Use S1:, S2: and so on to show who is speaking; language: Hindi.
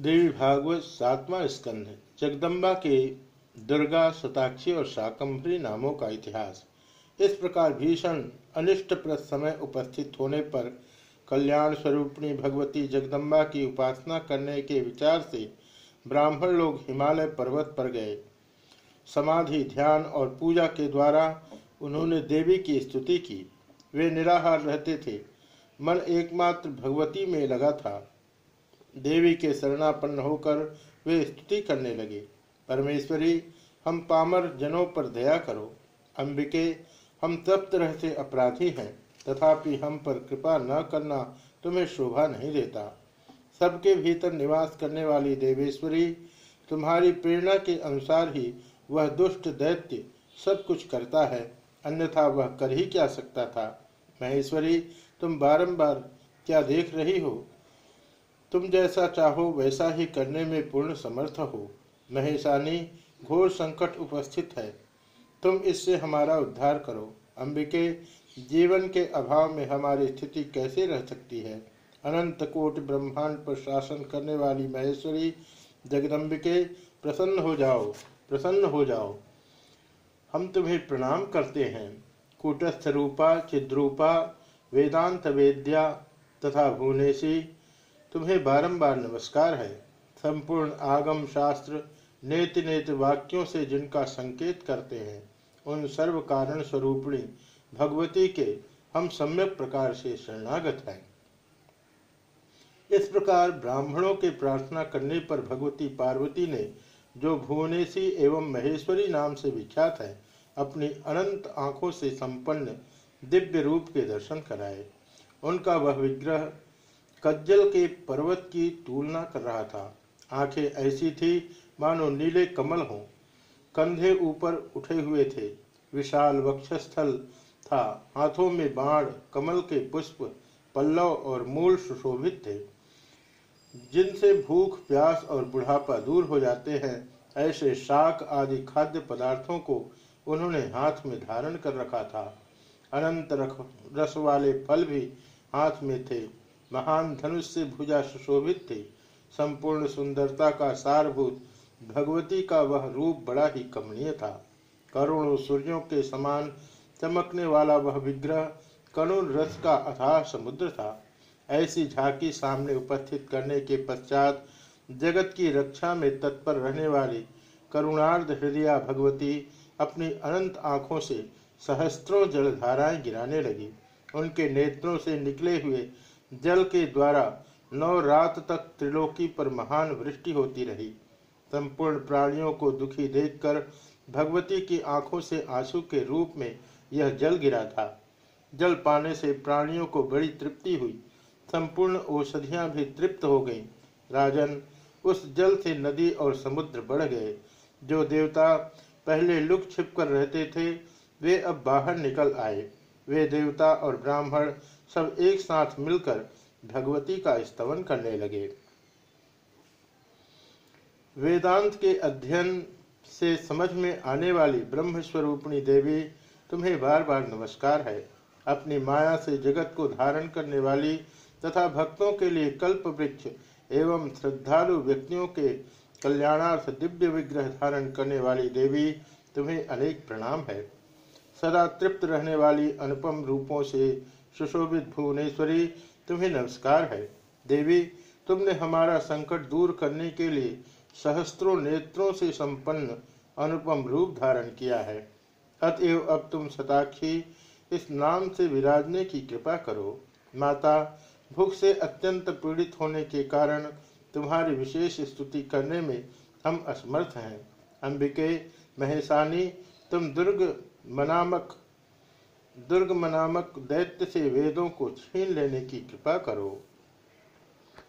S1: देवी भागवत सातवां स्कंध, जगदम्बा के दुर्गा सताक्षी और शाकंभरी नामों का इतिहास। इस प्रकार भीषण, अनिष्टप्रद समय उपस्थित होने पर कल्याण स्वरूपणी भगवती जगदम्बा की उपासना करने के विचार से ब्राह्मण लोग हिमालय पर्वत पर गए। समाधि, ध्यान और पूजा के द्वारा उन्होंने देवी की स्तुति की। वे निराहार रहते थे। मन एकमात्र भगवती में लगा था। देवी के शरणापन्न होकर वे स्तुति करने लगे। परमेश्वरी, हम पामर जनों पर दया करो। अंबिके, हम तप्त रहते अपराधी हैं, तथापि हम पर कृपा न करना तुम्हें शोभा नहीं देता। सबके भीतर निवास करने वाली देवेश्वरी, तुम्हारी प्रेरणा के अनुसार ही वह दुष्ट दैत्य सब कुछ करता है, अन्यथा वह कर ही क्या सकता था? महेश्वरी, तुम बारंबार क्या देख रही हो? तुम जैसा चाहो वैसा ही करने में पूर्ण समर्थ हो। महेशानी, घोर संकट उपस्थित है। तुम इससे हमारा उद्धार करो। अंबिके, जीवन के अभाव में हमारी स्थिति कैसे रह सकती है? अनंत कोट ब्रह्मांड पर शासन करने वाली महेश्वरी जगदम्बिके प्रसन्न हो जाओ, प्रसन्न हो जाओ। हम तुम्हें प्रणाम करते हैं। कूटस्थ रूपा, चिद्रूपा, वेदांत वेद्या तथा भुवनेशी तुम्हें बारंबार नमस्कार है। संपूर्ण आगम शास्त्र नेत नेत वाक्यों से जिनका संकेत करते हैं, उन सर्व कारण स्वरूपणी भगवती के हम सम्यक प्रकार से शरणागत हैं। इस प्रकार ब्राह्मणों के प्रार्थना करने पर भगवती पार्वती ने जो भुवनेशी एवं महेश्वरी नाम से विख्यात है, अपनी अनंत आँखों से संपन्न दिव्य रूप के दर्शन कराए। उनका वह विग्रह कज्जल के पर्वत की तुलना कर रहा था। आँखें ऐसी थी, मानो नीले कमल हों। कंधे ऊपर उठे हुए थे। विशाल वक्षस्थल था। हाथों में बाण, कमल के पुष्प, पल्लव और मूल सुशोभित थे। जिनसे भूख, प्यास और बुढ़ापा दूर हो जाते हैं, ऐसे शाक आदि खाद्य पदार्थों को उन्होंने हाथ में धारण कर रखा था। अनंत रस वाले फल भी हाथ में थे। महान धनुष से भुजा सुशोभित थी। संपूर्ण सुंदरता का सारभूत, भगवती का वह रूप बड़ा ही कमनीय था। करोड़ों सूर्यों के समान चमकने वाला वह विग्रह करुण रस का अथाह समुद्र था। ऐसी झांकी सामने उपस्थित करने के पश्चात जगत की रक्षा में तत्पर रहने वाली करुणार्ध हृदया भगवती अपनी अनंत आँखों से सहस्त्रों जलधाराएँ गिराने लगी। उनके नेत्रों से निकले हुए जल के द्वारा नौ रात तक त्रिलोकी पर महान वृष्टि होती रही। संपूर्ण प्राणियों को दुखी देखकर भगवती की आँखों से आँसू के रूप में यह जल गिरा था। जल पाने से प्राणियों को बड़ी तृप्ति हुई। संपूर्ण औषधियाँ भी तृप्त हो गईं। राजन, उस जल से नदी और समुद्र बढ़ गए। जो देवता पहले लुक छिप कर रहते थे, वे अब बाहर निकल आए। वे देवता और ब्राह्मण सब एक साथ मिलकर भगवती का स्तवन करने लगे। वेदांत के अध्ययन से समझ में आने वाली ब्रह्म स्वरूपणी देवी तुम्हें बार बार नमस्कार है। अपनी माया से जगत को धारण करने वाली तथा भक्तों के लिए कल्प वृक्ष एवं श्रद्धालु व्यक्तियों के कल्याणार्थ दिव्य विग्रह धारण करने वाली देवी तुम्हें अनेक प्रणाम है। सदा तृप्त रहने वाली अनुपम रूपों से सुशोभित भुवनेश्वरी, तुम्हें नमस्कार है। देवी, तुमने हमारा संकट दूर करने के लिए सहस्त्रों नेत्रों से संपन्न अनुपम रूप धारण किया है। अतएव अब तुम सताक्षी, इस नाम से विराजने की कृपा करो। माता, भूख से अत्यंत पीड़ित होने के कारण तुम्हारी विशेष स्तुति करने में हम असमर्थ हैं। अंबिके, महेशानी, तुम दुर्ग मनामक दुर्ग मनामक दैत्य से वेदों को छीन लेने की कृपा करो।